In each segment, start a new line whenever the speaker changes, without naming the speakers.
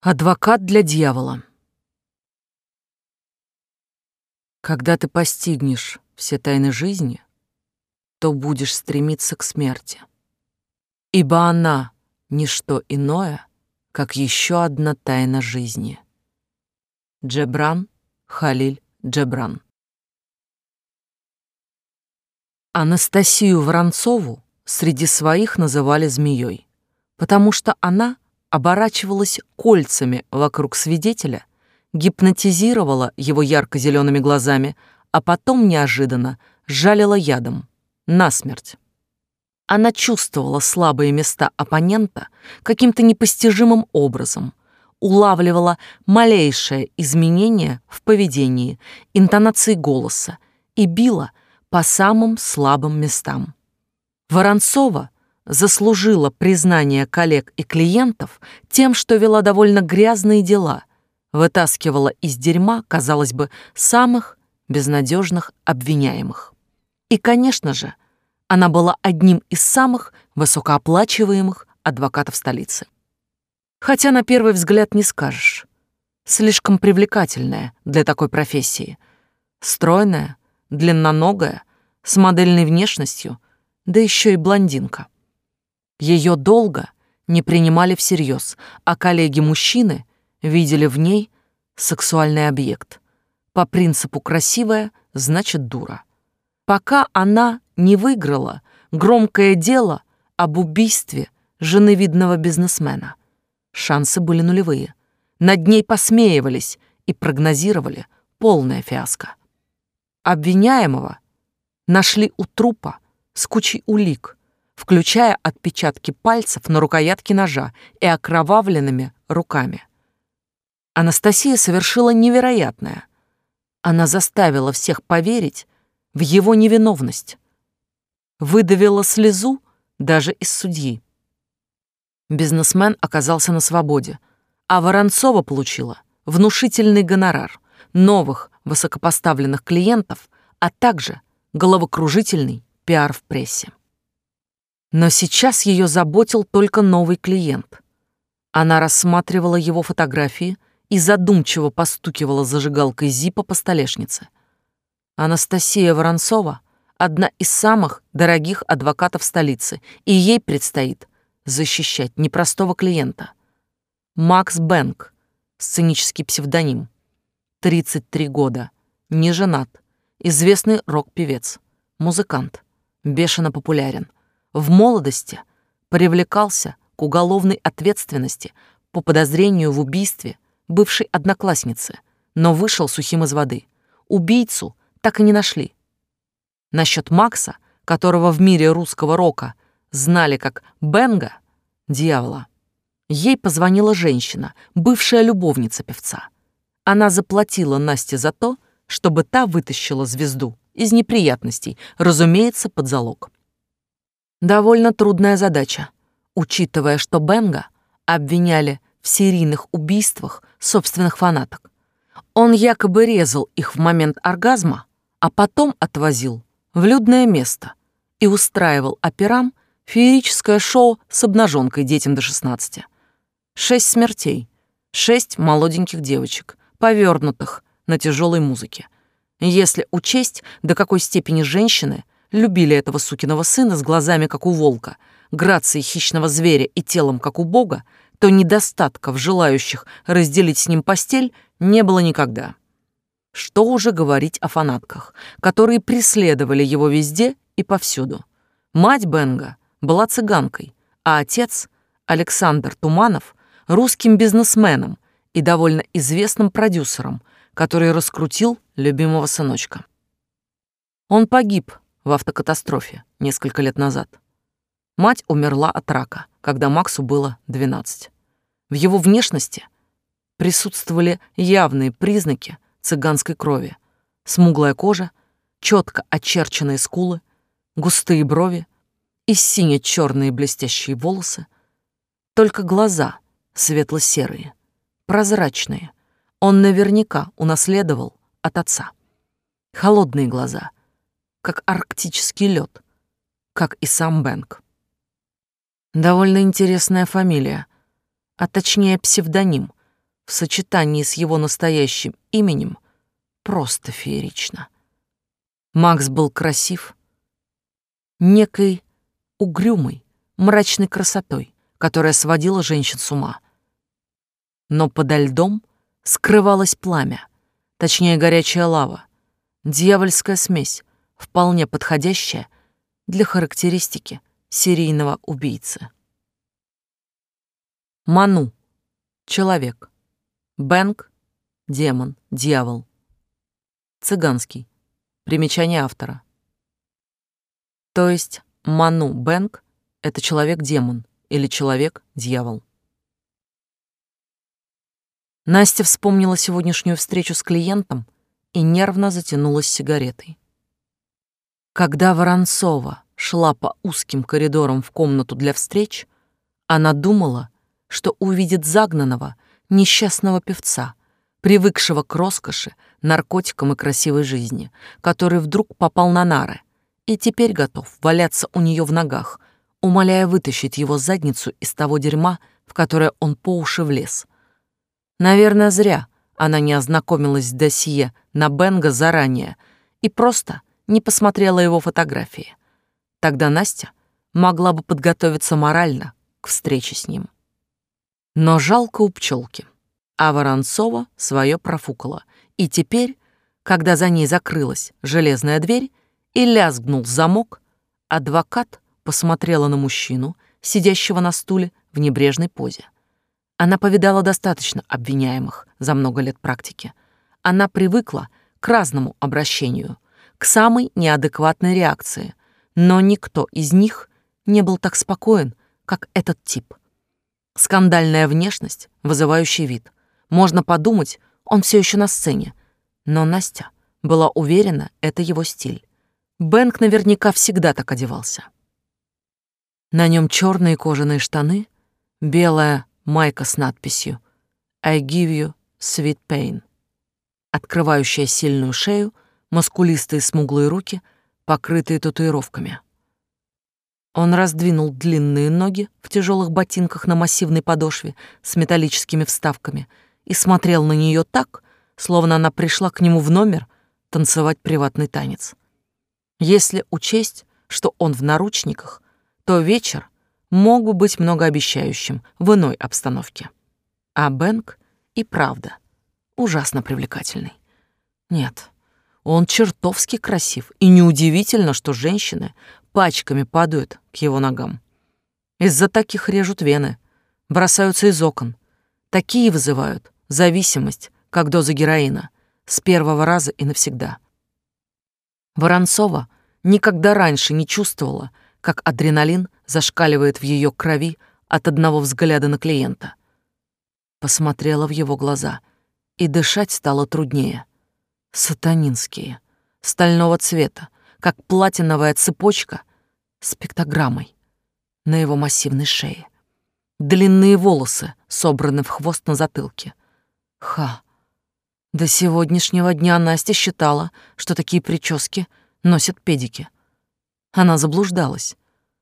Адвокат для дьявола. Когда ты постигнешь все тайны жизни, то будешь стремиться к смерти. Ибо она — ничто иное, как еще одна тайна жизни. Джебран Халиль Джебран. Анастасию Воронцову среди своих называли змеей, потому что она — оборачивалась кольцами вокруг свидетеля, гипнотизировала его ярко-зелеными глазами, а потом неожиданно жалила ядом. Насмерть. Она чувствовала слабые места оппонента каким-то непостижимым образом, улавливала малейшее изменение в поведении, интонации голоса и била по самым слабым местам. Воронцова — заслужила признание коллег и клиентов тем, что вела довольно грязные дела, вытаскивала из дерьма, казалось бы, самых безнадежных обвиняемых. И, конечно же, она была одним из самых высокооплачиваемых адвокатов столицы. Хотя на первый взгляд не скажешь. Слишком привлекательная для такой профессии. Стройная, длинноногая, с модельной внешностью, да еще и блондинка. Ее долго не принимали всерьез, а коллеги-мужчины видели в ней сексуальный объект. По принципу «красивая» значит дура. Пока она не выиграла громкое дело об убийстве жены видного бизнесмена. Шансы были нулевые. Над ней посмеивались и прогнозировали полное фиаско. Обвиняемого нашли у трупа с кучей улик, включая отпечатки пальцев на рукоятке ножа и окровавленными руками. Анастасия совершила невероятное. Она заставила всех поверить в его невиновность. Выдавила слезу даже из судьи. Бизнесмен оказался на свободе, а Воронцова получила внушительный гонорар, новых высокопоставленных клиентов, а также головокружительный пиар в прессе. Но сейчас ее заботил только новый клиент. Она рассматривала его фотографии и задумчиво постукивала зажигалкой Зипа по столешнице. Анастасия Воронцова — одна из самых дорогих адвокатов столицы, и ей предстоит защищать непростого клиента. Макс Бэнк, сценический псевдоним. 33 года, не женат, известный рок-певец, музыкант, бешено популярен — в молодости привлекался к уголовной ответственности по подозрению в убийстве бывшей одноклассницы, но вышел сухим из воды. Убийцу так и не нашли. Насчет Макса, которого в мире русского рока знали как Бенга, дьявола, ей позвонила женщина, бывшая любовница певца. Она заплатила Насте за то, чтобы та вытащила звезду из неприятностей, разумеется, под залог. Довольно трудная задача, учитывая, что Бенга обвиняли в серийных убийствах собственных фанаток. Он якобы резал их в момент оргазма, а потом отвозил в людное место и устраивал операм феерическое шоу с обнаженкой детям до 16. Шесть смертей, шесть молоденьких девочек, повернутых на тяжелой музыке. Если учесть, до какой степени женщины любили этого сукиного сына с глазами, как у волка, грацией хищного зверя и телом, как у бога, то недостатков, желающих разделить с ним постель, не было никогда. Что уже говорить о фанатках, которые преследовали его везде и повсюду. Мать Бенга была цыганкой, а отец, Александр Туманов, русским бизнесменом и довольно известным продюсером, который раскрутил любимого сыночка. Он погиб в автокатастрофе несколько лет назад. Мать умерла от рака, когда Максу было 12. В его внешности присутствовали явные признаки цыганской крови. Смуглая кожа, четко очерченные скулы, густые брови и сине-черные блестящие волосы. Только глаза светло-серые, прозрачные. Он наверняка унаследовал от отца. Холодные глаза — как арктический лед, как и сам Бэнк. Довольно интересная фамилия, а точнее псевдоним, в сочетании с его настоящим именем просто феерично. Макс был красив, некой угрюмой, мрачной красотой, которая сводила женщин с ума. Но подо льдом скрывалось пламя, точнее горячая лава, дьявольская смесь, вполне подходящая для характеристики серийного убийцы. Ману — человек. Бэнк — демон, дьявол. Цыганский. Примечание автора. То есть Ману Бэнк — это человек-демон или человек-дьявол. Настя вспомнила сегодняшнюю встречу с клиентом и нервно затянулась сигаретой. Когда Воронцова шла по узким коридорам в комнату для встреч, она думала, что увидит загнанного, несчастного певца, привыкшего к роскоши, наркотикам и красивой жизни, который вдруг попал на нары и теперь готов валяться у нее в ногах, умоляя вытащить его задницу из того дерьма, в которое он по уши влез. Наверное, зря она не ознакомилась с досье на Бенга заранее и просто не посмотрела его фотографии. Тогда Настя могла бы подготовиться морально к встрече с ним. Но жалко у пчелки. А Воронцова свое профукала. И теперь, когда за ней закрылась железная дверь и лязгнул замок, адвокат посмотрела на мужчину, сидящего на стуле в небрежной позе. Она повидала достаточно обвиняемых за много лет практики. Она привыкла к разному обращению, к самой неадекватной реакции, но никто из них не был так спокоен, как этот тип. Скандальная внешность, вызывающий вид. Можно подумать, он все еще на сцене. Но Настя была уверена, это его стиль. Бэнк наверняка всегда так одевался. На нем черные кожаные штаны, белая майка с надписью «I give you sweet pain», открывающая сильную шею, мускулистые смуглые руки, покрытые татуировками. Он раздвинул длинные ноги в тяжелых ботинках на массивной подошве с металлическими вставками и смотрел на нее так, словно она пришла к нему в номер танцевать приватный танец. Если учесть, что он в наручниках, то вечер мог бы быть многообещающим в иной обстановке. А Бэнк и правда ужасно привлекательный. Нет, он чертовски красив, и неудивительно, что женщины пачками падают к его ногам. Из-за таких режут вены, бросаются из окон. Такие вызывают зависимость, как доза героина, с первого раза и навсегда. Воронцова никогда раньше не чувствовала, как адреналин зашкаливает в ее крови от одного взгляда на клиента. Посмотрела в его глаза, и дышать стало труднее. Сатанинские, стального цвета, как платиновая цепочка с пиктограммой на его массивной шее. Длинные волосы собраны в хвост на затылке. Ха. До сегодняшнего дня Настя считала, что такие прически носят педики. Она заблуждалась.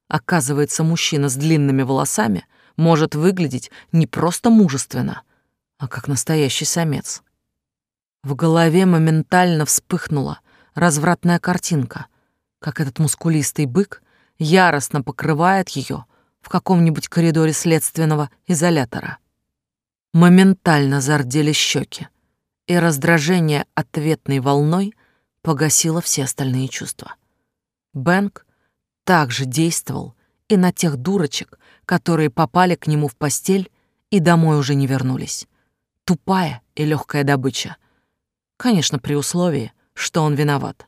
Оказывается, мужчина с длинными волосами может выглядеть не просто мужественно, а как настоящий самец. В голове моментально вспыхнула развратная картинка, как этот мускулистый бык яростно покрывает ее в каком-нибудь коридоре следственного изолятора. Моментально зардели щеки, и раздражение ответной волной погасило все остальные чувства. Бэнк также действовал и на тех дурочек, которые попали к нему в постель и домой уже не вернулись. Тупая и легкая добыча. Конечно, при условии, что он виноват.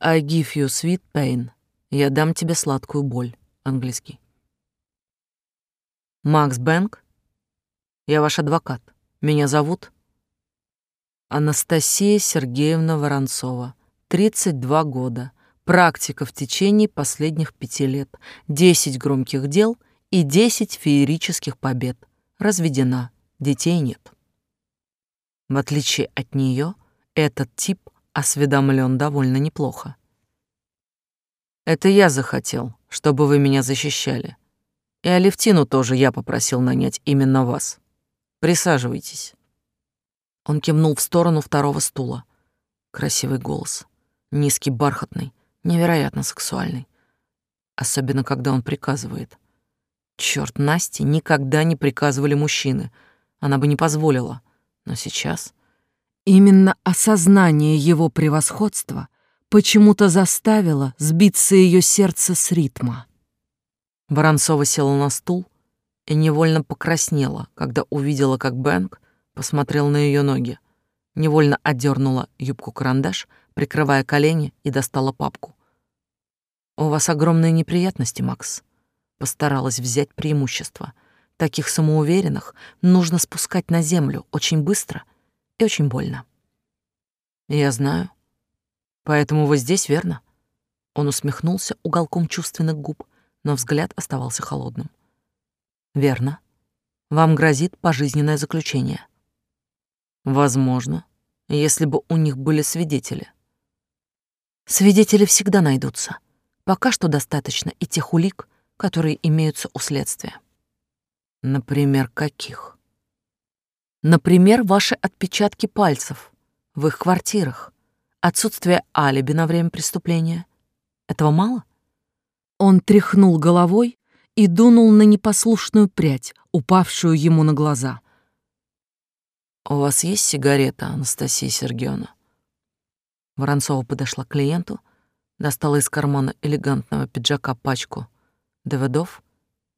I give you sweet pain. Я дам тебе сладкую боль. Английский. Макс Бэнк. Я ваш адвокат. Меня зовут Анастасия Сергеевна Воронцова. 32 года. Практика в течение последних пяти лет. 10 громких дел и 10 феерических побед. Разведена. Детей нет. В отличие от нее, этот тип осведомлен довольно неплохо. Это я захотел, чтобы вы меня защищали. И Алевтину тоже я попросил нанять именно вас. Присаживайтесь. Он кивнул в сторону второго стула. Красивый голос, низкий, бархатный, невероятно сексуальный. Особенно, когда он приказывает. Черт, Насте никогда не приказывали мужчины. Она бы не позволила. Но сейчас... Именно осознание его превосходства почему-то заставило сбиться ее сердце с ритма. Воронцова села на стул и невольно покраснела, когда увидела, как Бэнк посмотрел на ее ноги. Невольно отдернула юбку-карандаш, прикрывая колени, и достала папку. «У вас огромные неприятности, Макс». Постаралась взять преимущество. Таких самоуверенных нужно спускать на землю очень быстро и очень больно. «Я знаю. Поэтому вы здесь, верно?» Он усмехнулся уголком чувственных губ, но взгляд оставался холодным. «Верно. Вам грозит пожизненное заключение». «Возможно, если бы у них были свидетели». «Свидетели всегда найдутся. Пока что достаточно и тех улик, которые имеются у следствия». «Например, каких?» «Например, ваши отпечатки пальцев в их квартирах, отсутствие алиби на время преступления. Этого мало?» Он тряхнул головой, и дунул на непослушную прядь, упавшую ему на глаза. «У вас есть сигарета, Анастасия Сергеевна?» Воронцова подошла к клиенту, достала из кармана элегантного пиджака пачку ДВДов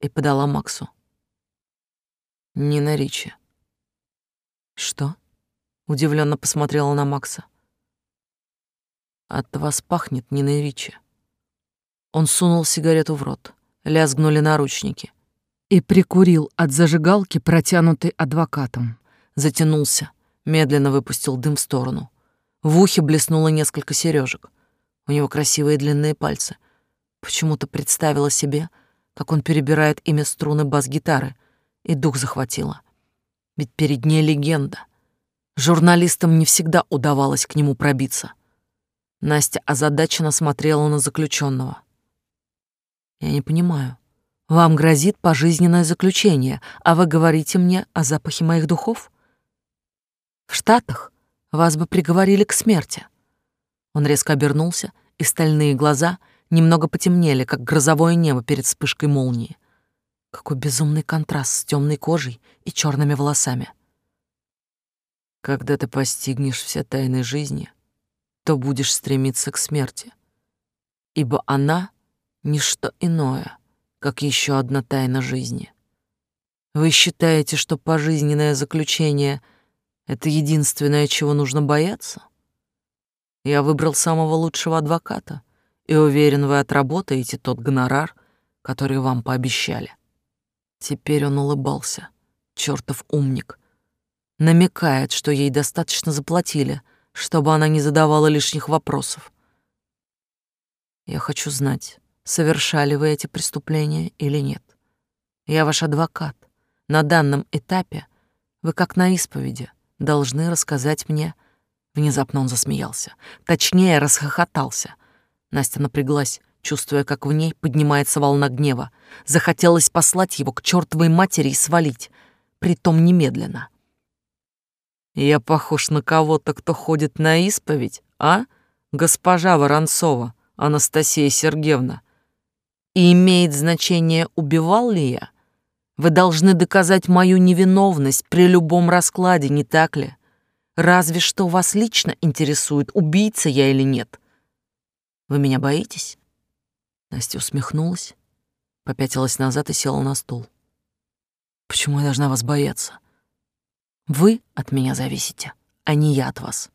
и подала Максу. «Нина Ричи». «Что?» — удивленно посмотрела на Макса. «От вас пахнет Нина Ричи». Он сунул сигарету в рот лязгнули наручники. И прикурил от зажигалки, протянутой адвокатом. Затянулся, медленно выпустил дым в сторону. В ухе блеснуло несколько сережек. У него красивые длинные пальцы. Почему-то представила себе, как он перебирает имя струны бас-гитары, и дух захватило. Ведь перед ней легенда. Журналистам не всегда удавалось к нему пробиться. Настя озадаченно смотрела на заключенного. Я не понимаю. Вам грозит пожизненное заключение, а вы говорите мне о запахе моих духов? В Штатах вас бы приговорили к смерти. Он резко обернулся, и стальные глаза немного потемнели, как грозовое небо перед вспышкой молнии. Какой безумный контраст с темной кожей и черными волосами. Когда ты постигнешь все тайны жизни, то будешь стремиться к смерти, ибо она ничто иное, как еще одна тайна жизни. Вы считаете, что пожизненное заключение — это единственное, чего нужно бояться? Я выбрал самого лучшего адвоката и уверен, вы отработаете тот гонорар, который вам пообещали. Теперь он улыбался, чертов умник. Намекает, что ей достаточно заплатили, чтобы она не задавала лишних вопросов. Я хочу знать, совершали вы эти преступления или нет. Я ваш адвокат. На данном этапе вы, как на исповеди, должны рассказать мне...» Внезапно он засмеялся. Точнее, расхохотался. Настя напряглась, чувствуя, как в ней поднимается волна гнева. Захотелось послать его к чертовой матери и свалить, притом немедленно. «Я похож на кого-то, кто ходит на исповедь, а, госпожа Воронцова, Анастасия Сергеевна?» И имеет значение, убивал ли я? Вы должны доказать мою невиновность при любом раскладе, не так ли? Разве что вас лично интересует, убийца я или нет. Вы меня боитесь? Настя усмехнулась, попятилась назад и села на стул. Почему я должна вас бояться? Вы от меня зависите, а не я от вас.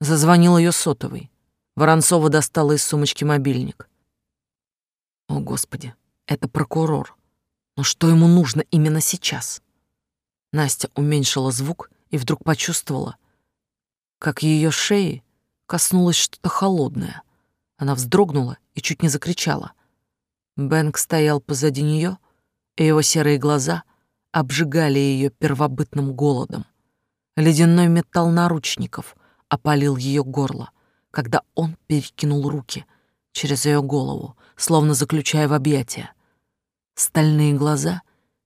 Зазвонил ее сотовый. Воронцова достала из сумочки мобильник. О, Господи, это прокурор. Но что ему нужно именно сейчас? Настя уменьшила звук и вдруг почувствовала, как ее шеи коснулось что-то холодное. Она вздрогнула и чуть не закричала. Бэнк стоял позади нее, и его серые глаза обжигали ее первобытным голодом. Ледяной металл наручников опалил ее горло, когда он перекинул руки через ее голову, словно заключая в объятия. Стальные глаза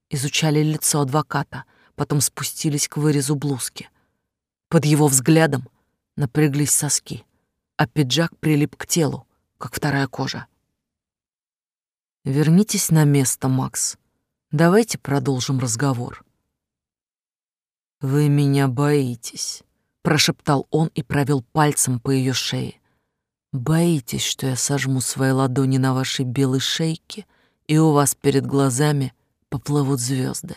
изучали лицо адвоката, потом спустились к вырезу блузки. Под его взглядом напряглись соски, а пиджак прилип к телу, как вторая кожа. Вернитесь на место, Макс. Давайте продолжим разговор. Вы меня боитесь, прошептал он и провел пальцем по ее шее. Боитесь, что я сожму свои ладони на вашей белой шейке, и у вас перед глазами поплывут звезды?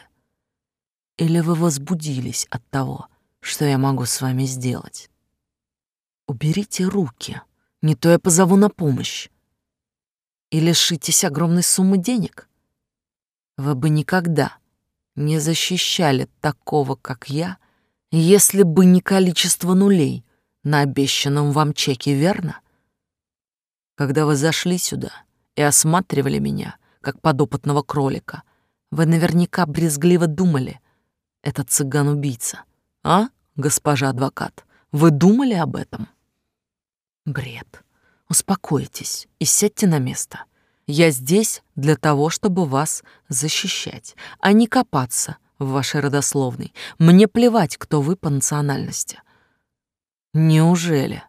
Или вы возбудились от того, что я могу с вами сделать? Уберите руки, не то я позову на помощь и лишитесь огромной суммы денег. Вы бы никогда не защищали такого, как я, если бы не количество нулей на обещанном вам чеке, верно? Когда вы зашли сюда и осматривали меня, как подопытного кролика, вы наверняка брезгливо думали, это цыган-убийца. А, госпожа адвокат, вы думали об этом? Бред. Успокойтесь и сядьте на место. Я здесь для того, чтобы вас защищать, а не копаться в вашей родословной. Мне плевать, кто вы по национальности. Неужели?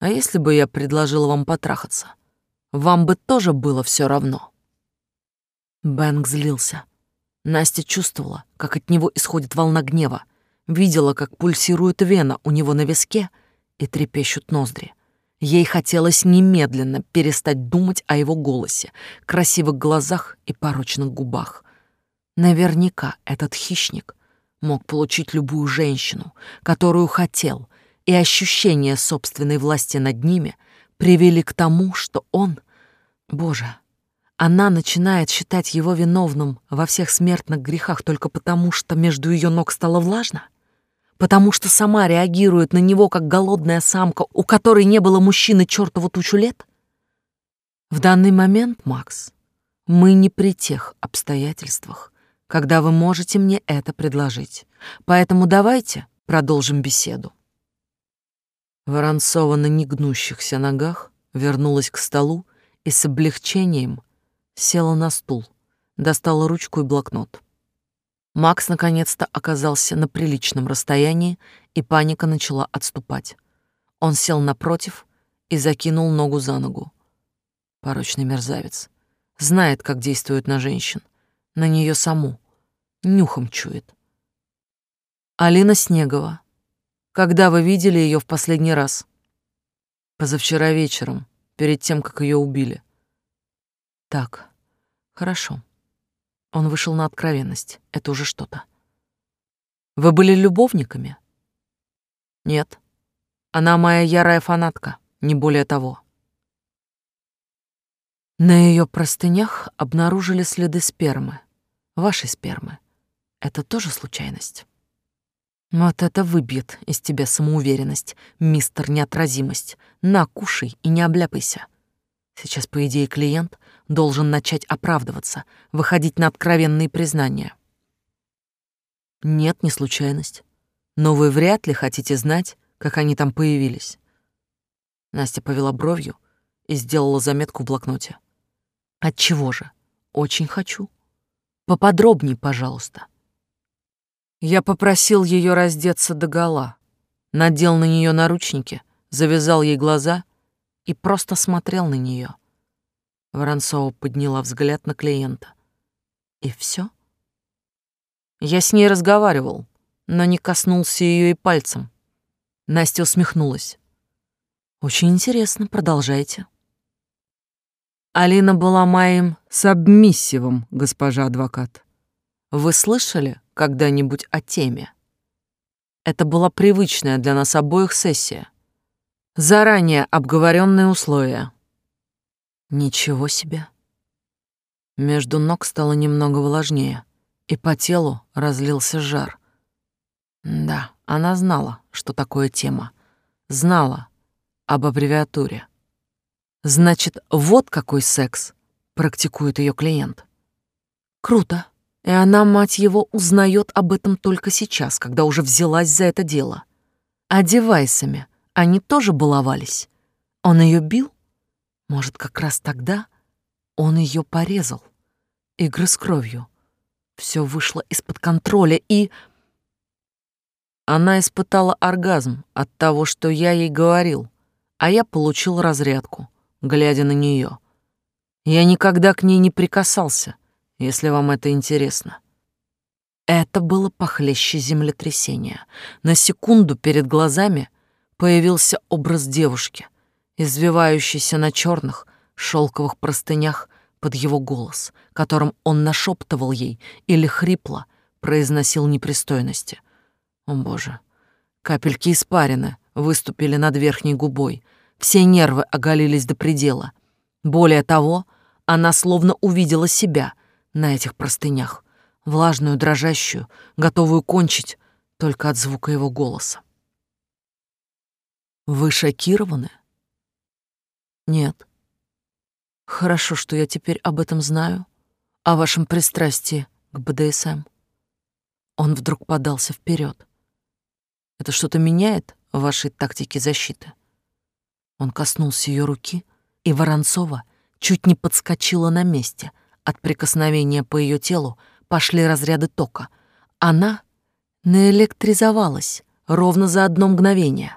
А если бы я предложила вам потрахаться? Вам бы тоже было все равно. Бэнк злился. Настя чувствовала, как от него исходит волна гнева, видела, как пульсирует вена у него на виске и трепещут ноздри. Ей хотелось немедленно перестать думать о его голосе, красивых глазах и порочных губах. Наверняка этот хищник мог получить любую женщину, которую хотел, и ощущение собственной власти над ними привели к тому, что он... Боже, она начинает считать его виновным во всех смертных грехах только потому, что между ее ног стало влажно? Потому что сама реагирует на него, как голодная самка, у которой не было мужчины чертову тучу лет? В данный момент, Макс, мы не при тех обстоятельствах, когда вы можете мне это предложить. Поэтому давайте продолжим беседу. Воронцова на негнущихся ногах вернулась к столу и с облегчением села на стул, достала ручку и блокнот. Макс наконец-то оказался на приличном расстоянии, и паника начала отступать. Он сел напротив и закинул ногу за ногу. Порочный мерзавец. Знает, как действует на женщин. На нее саму. Нюхом чует. Алина Снегова. Когда вы видели ее в последний раз? Позавчера вечером, перед тем, как ее убили. Так, хорошо. Он вышел на откровенность. Это уже что-то. Вы были любовниками? Нет. Она моя ярая фанатка, не более того. На ее простынях обнаружили следы спермы. Вашей спермы. Это тоже случайность? Вот это выбьет из тебя самоуверенность, мистер неотразимость. На, кушай и не обляпайся. Сейчас, по идее, клиент должен начать оправдываться, выходить на откровенные признания. Нет, не случайность. Но вы вряд ли хотите знать, как они там появились. Настя повела бровью и сделала заметку в блокноте. Отчего же? Очень хочу. Поподробней, пожалуйста. Я попросил ее раздеться догола, надел на нее наручники, завязал ей глаза и просто смотрел на нее. Воронцова подняла взгляд на клиента. И все? Я с ней разговаривал, но не коснулся ее и пальцем. Настя усмехнулась. Очень интересно, продолжайте. Алина была моим сабмиссивом, госпожа адвокат. Вы слышали когда-нибудь о теме? Это была привычная для нас обоих сессия. Заранее обговоренные условия. Ничего себе. Между ног стало немного влажнее, и по телу разлился жар. Да, она знала, что такое тема. Знала об аббревиатуре. Значит, вот какой секс практикует ее клиент. Круто. И она, мать его, узнает об этом только сейчас, когда уже взялась за это дело. А девайсами они тоже баловались. Он ее бил? Может, как раз тогда он ее порезал. Игры с кровью. Все вышло из-под контроля и... Она испытала оргазм от того, что я ей говорил, а я получил разрядку, глядя на нее. Я никогда к ней не прикасался, если вам это интересно. Это было похлеще землетрясения. На секунду перед глазами появился образ девушки, извивающейся на черных шелковых простынях под его голос, которым он нашептывал ей или хрипло произносил непристойности. О, Боже! Капельки испарины выступили над верхней губой, все нервы оголились до предела. Более того, она словно увидела себя на этих простынях, влажную, дрожащую, готовую кончить только от звука его голоса. «Вы шокированы?» «Нет. Хорошо, что я теперь об этом знаю, о вашем пристрастии к БДСМ». Он вдруг подался вперед. «Это что-то меняет в вашей тактике защиты?» Он коснулся ее руки, и Воронцова чуть не подскочила на месте. От прикосновения по ее телу пошли разряды тока. Она наэлектризовалась ровно за одно мгновение.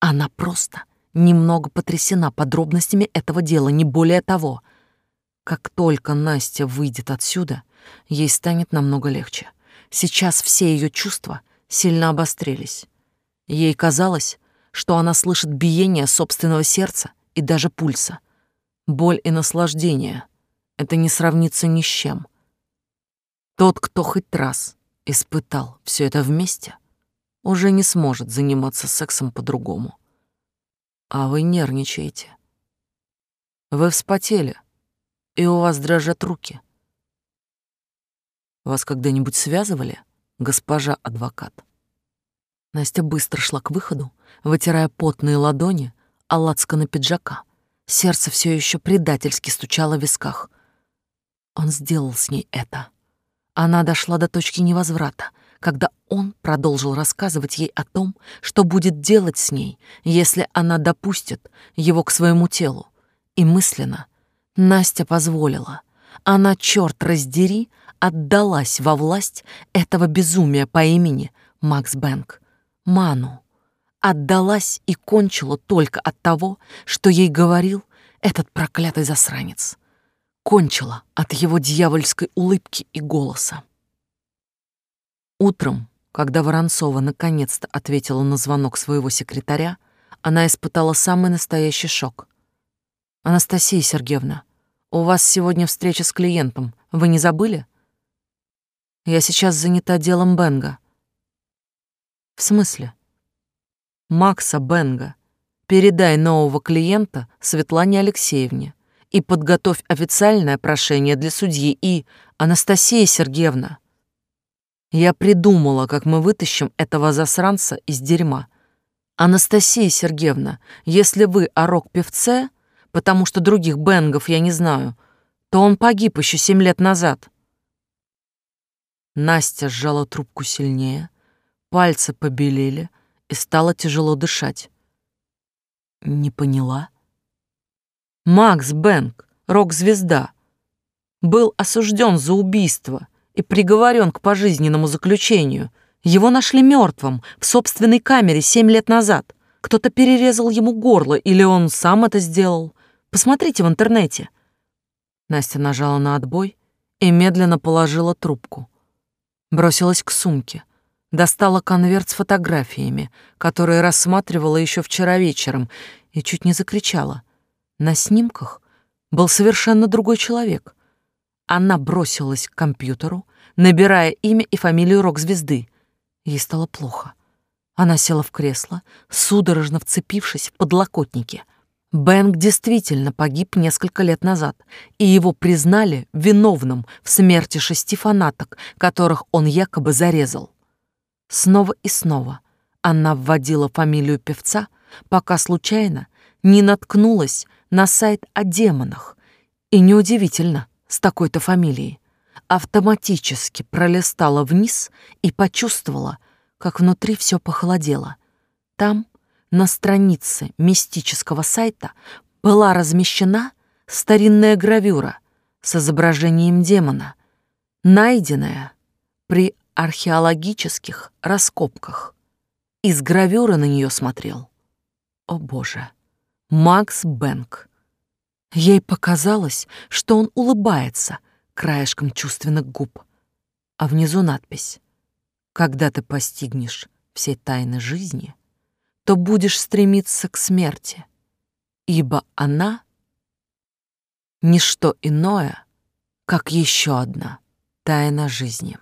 Она просто немного потрясена подробностями этого дела, не более того. Как только Настя выйдет отсюда, ей станет намного легче. Сейчас все ее чувства сильно обострились. Ей казалось, что она слышит биение собственного сердца и даже пульса. Боль и наслаждение — это не сравнится ни с чем — тот, кто хоть раз испытал все это вместе, уже не сможет заниматься сексом по-другому. А вы нервничаете. Вы вспотели, и у вас дрожат руки. Вас когда-нибудь связывали, госпожа адвокат? Настя быстро шла к выходу, вытирая потные ладони о лацканы пиджака. Сердце все еще предательски стучало в висках. Он сделал с ней это. Она дошла до точки невозврата, когда он продолжил рассказывать ей о том, что будет делать с ней, если она допустит его к своему телу. И мысленно Настя позволила. Она, черт раздери, отдалась во власть этого безумия по имени Макс Бэнк. Ману. Отдалась и кончила только от того, что ей говорил этот проклятый засранец кончила от его дьявольской улыбки и голоса. Утром, когда Воронцова наконец-то ответила на звонок своего секретаря, она испытала самый настоящий шок. «Анастасия Сергеевна, у вас сегодня встреча с клиентом. Вы не забыли?» «Я сейчас занята делом Бенга». «В смысле?» «Макса Бенга. Передай нового клиента Светлане Алексеевне и подготовь официальное прошение для судьи и... Анастасия Сергеевна, я придумала, как мы вытащим этого засранца из дерьма. Анастасия Сергеевна, если вы о рок-певце, потому что других бенгов я не знаю, то он погиб еще семь лет назад. Настя сжала трубку сильнее, пальцы побелели и стало тяжело дышать. Не поняла? Макс Бэнк, рок-звезда, был осужден за убийство и приговорен к пожизненному заключению. Его нашли мертвым в собственной камере семь лет назад. Кто-то перерезал ему горло, или он сам это сделал. Посмотрите в интернете. Настя нажала на отбой и медленно положила трубку. Бросилась к сумке. Достала конверт с фотографиями, которые рассматривала еще вчера вечером, и чуть не закричала. На снимках был совершенно другой человек. Она бросилась к компьютеру, набирая имя и фамилию рок-звезды. Ей стало плохо. Она села в кресло, судорожно вцепившись в подлокотники. Бэнк действительно погиб несколько лет назад, и его признали виновным в смерти шести фанаток, которых он якобы зарезал. Снова и снова она вводила фамилию певца, пока случайно не наткнулась на сайт о демонах. И неудивительно, с такой-то фамилией. Автоматически пролистала вниз и почувствовала, как внутри все похолодело. Там, на странице мистического сайта, была размещена старинная гравюра с изображением демона. найденная при археологических раскопках. Из гравюры на нее смотрел. О боже, Макс Бэнк. Ей показалось, что он улыбается краешком чувственных губ, а внизу надпись «Когда ты постигнешь все тайны жизни, то будешь стремиться к смерти, ибо она — ничто иное, как еще одна тайна жизни».